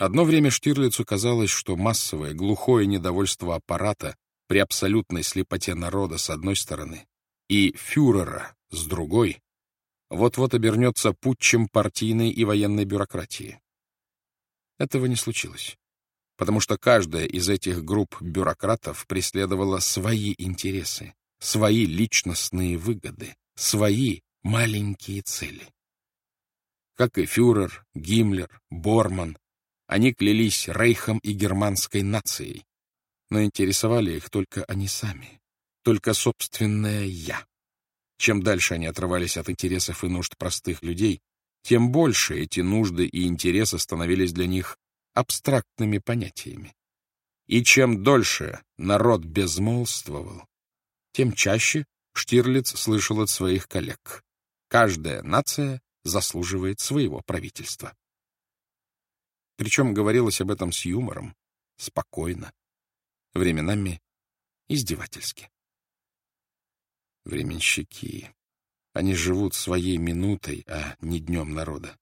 Одно время Штирлицу казалось, что массовое, глухое недовольство аппарата при абсолютной слепоте народа с одной стороны и фюрера с другой вот-вот обернется путчем партийной и военной бюрократии. Этого не случилось, потому что каждая из этих групп бюрократов преследовала свои интересы, свои личностные выгоды, свои маленькие цели. Как и фюрер, Гиммлер, Борман, они клялись рейхом и германской нацией, но интересовали их только они сами, только собственное «я». Чем дальше они отрывались от интересов и нужд простых людей, тем больше эти нужды и интересы становились для них абстрактными понятиями. И чем дольше народ безмолвствовал, тем чаще Штирлиц слышал от своих коллег. Каждая нация заслуживает своего правительства. Причем говорилось об этом с юмором, спокойно, временами издевательски. Временщики. Они живут своей минутой, а не днем народа.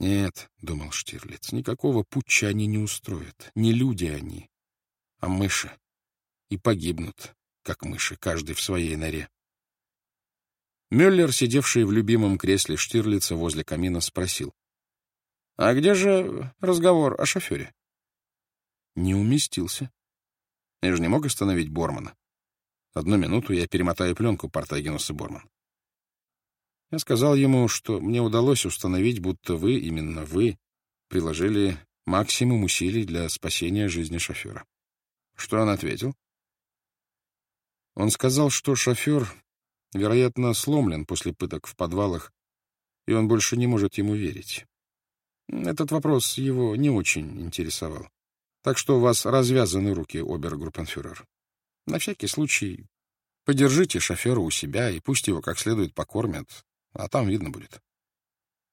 Нет, — думал Штирлиц, — никакого путча они не устроят. Не люди они, а мыши. И погибнут, как мыши, каждый в своей норе. Мюллер, сидевший в любимом кресле Штирлица возле камина, спросил. — А где же разговор о шофере? Не уместился. Я же не мог остановить Бормана. Одну минуту я перемотаю пленку Портагинуса Борман. Я сказал ему, что мне удалось установить, будто вы, именно вы, приложили максимум усилий для спасения жизни шофера. Что он ответил? Он сказал, что шофер, вероятно, сломлен после пыток в подвалах, и он больше не может ему верить. Этот вопрос его не очень интересовал. Так что у вас развязаны руки, обергруппенфюрер. На всякий случай подержите шофера у себя и пусть его как следует покормят, а там видно будет.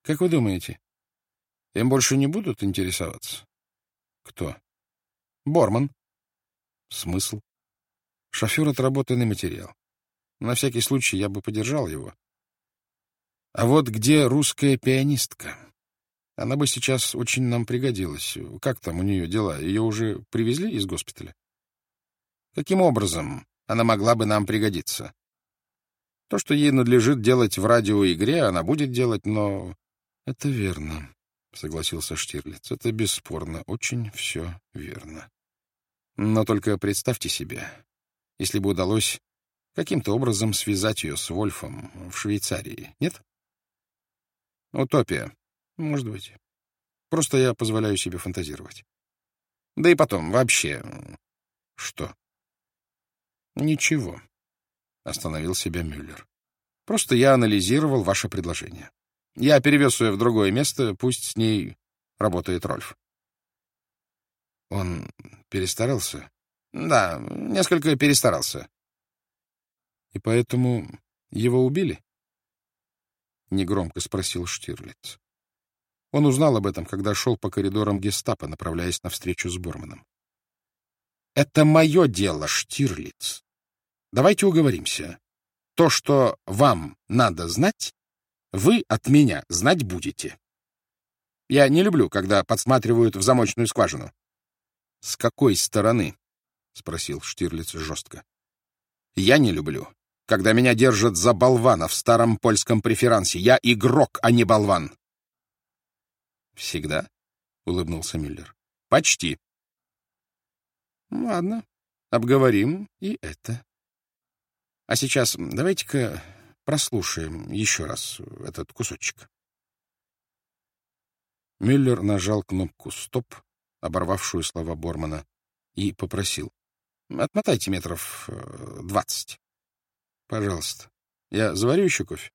Как вы думаете, им больше не будут интересоваться? Кто? Борман. Смысл? Шофер — отработанный материал. На всякий случай я бы подержал его. А вот где русская пианистка? Она бы сейчас очень нам пригодилась. Как там у нее дела? Ее уже привезли из госпиталя? Каким образом она могла бы нам пригодиться? То, что ей надлежит делать в радиоигре, она будет делать, но... — Это верно, — согласился Штирлиц. — Это бесспорно, очень все верно. Но только представьте себе, если бы удалось каким-то образом связать ее с Вольфом в Швейцарии, нет? Утопия. Может быть. Просто я позволяю себе фантазировать. Да и потом, вообще... Что? Ничего. Остановил себя Мюллер. Просто я анализировал ваше предложение. Я перевез ее в другое место, пусть с ней работает Рольф. Он перестарался? Да, несколько перестарался. И поэтому его убили? Негромко спросил Штирлиц. Он узнал об этом, когда шел по коридорам гестапо, направляясь на встречу с Борманом. «Это мое дело, Штирлиц. Давайте уговоримся. То, что вам надо знать, вы от меня знать будете. Я не люблю, когда подсматривают в замочную скважину. — С какой стороны? — спросил Штирлиц жестко. — Я не люблю, когда меня держат за болвана в старом польском преферансе. Я игрок, а не болван. — Всегда? — улыбнулся Мюллер. — Почти. — Ладно, обговорим и это. А сейчас давайте-ка прослушаем еще раз этот кусочек. Мюллер нажал кнопку «Стоп», оборвавшую слова Бормана, и попросил. «Отмотайте метров э, двадцать. Пожалуйста. Я заварю еще кофе?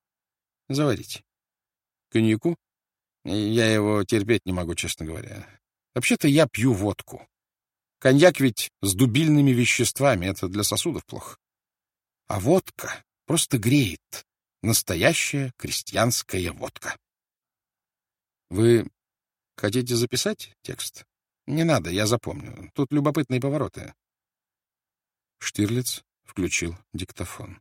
Заварите. Коньяку? Я его терпеть не могу, честно говоря. Вообще-то я пью водку. Коньяк ведь с дубильными веществами, это для сосудов плохо. А водка просто греет. Настоящая крестьянская водка. Вы хотите записать текст? Не надо, я запомню. Тут любопытные повороты. Штирлиц включил диктофон.